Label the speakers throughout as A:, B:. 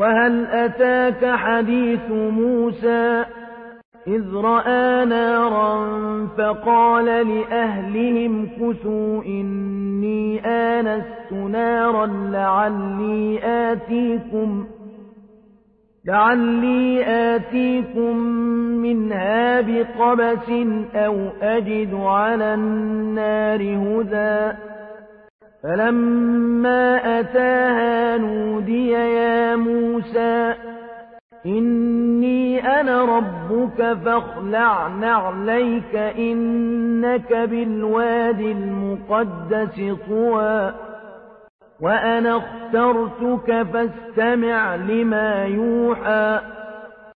A: وهل أتاك حديث موسى إذ رأى نارا فقال لأهلهم كثوا إني آنست نارا لعلي آتيكم لعلي آتيكم منها بقبس أو أجد على النار هدى فلما أتاها نودي يا موسى إني أنا ربك فاخلع نعليك إنك بالواد المقدس طوى وأنا اخترتك فاستمع لما يوحى.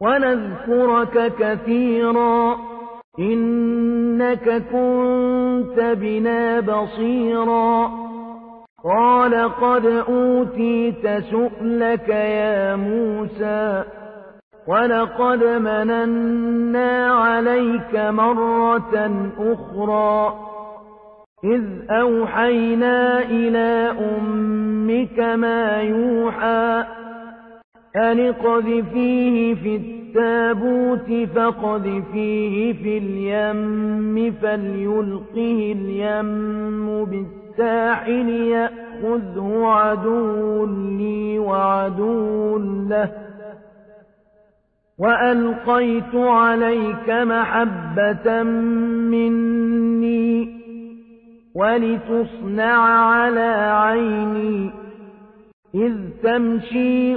A: ونذكرك كثيرا. إنك كنت بنا بصيرا. قال قد أوتيت سؤلك يا موسى. ولقد مننا عليك مرة أخرى. إذ أوحينا إلى أمك ما يوحى أن اقذفيه في التابوت فاقذفيه في اليم فليلقه اليم بالساحل يأخذه عدو لي وعدو له وألقيت عليك محبة مني ولتصنع على عيني إذ تمشي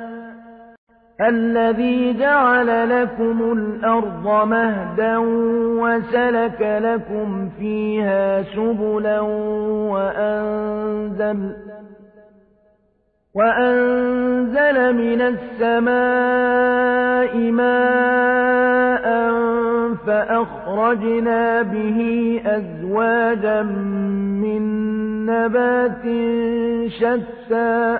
A: الذي جعل لكم الأرض مهدا وسلك لكم فيها سبلا وأنزل وأنزل من السماء ماء فأخرجنا به أزواجا من نبات شتى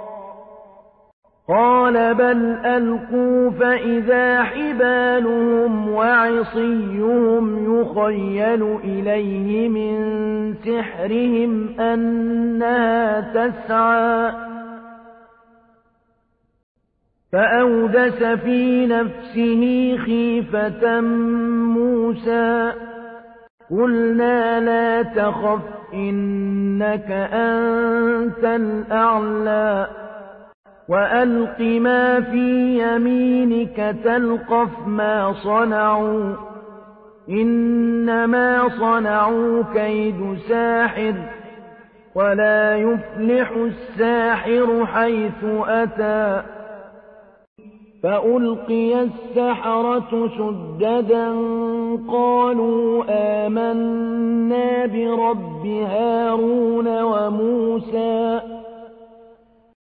A: قال بل ألقوا فإذا حبالهم وعصيهم يخيل إليه من سحرهم أنها تسعى. فأودس في نفسه خيفة موسى. قلنا لا تخف إنك أنت الأعلى. وألق ما في يمينك تلقف ما صنعوا إنما صنعوا كيد ساحر ولا يفلح الساحر حيث أتى فألقي السحرة سددا قالوا آمنا برب هارون وموسى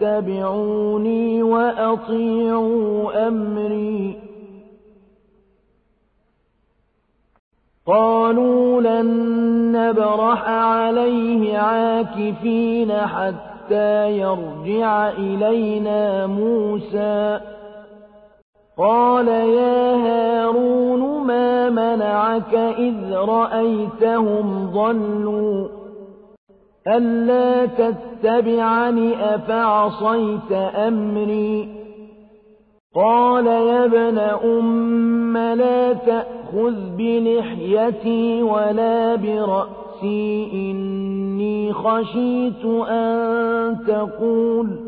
A: فاتبعوني وأطيعوا أمري. قالوا لن نبرح عليه عاكفين حتى يرجع إلينا موسى. قال يا هارون ما منعك إذ رأيتهم ضلوا؟ ألا تتبعني أفعصيت أمري قال يا ابن أم لا تأخذ بلحيتي ولا برأسي إني خشيت أن تقول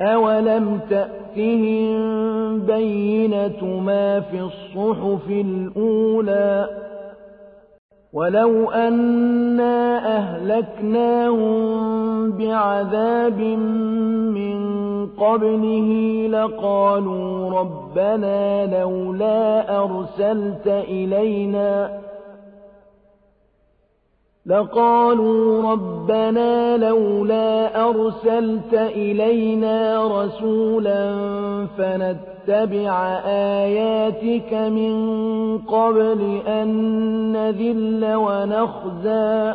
A: أولم تأتهم بينة ما في الصحف الأولى ولو أنا أهلكناهم بعذاب من قبله لقالوا ربنا لولا أرسلت إلينا لقالوا ربنا لولا أرسلت إلينا رسولا فنتبع آياتك من قبل أن نذل ونخزى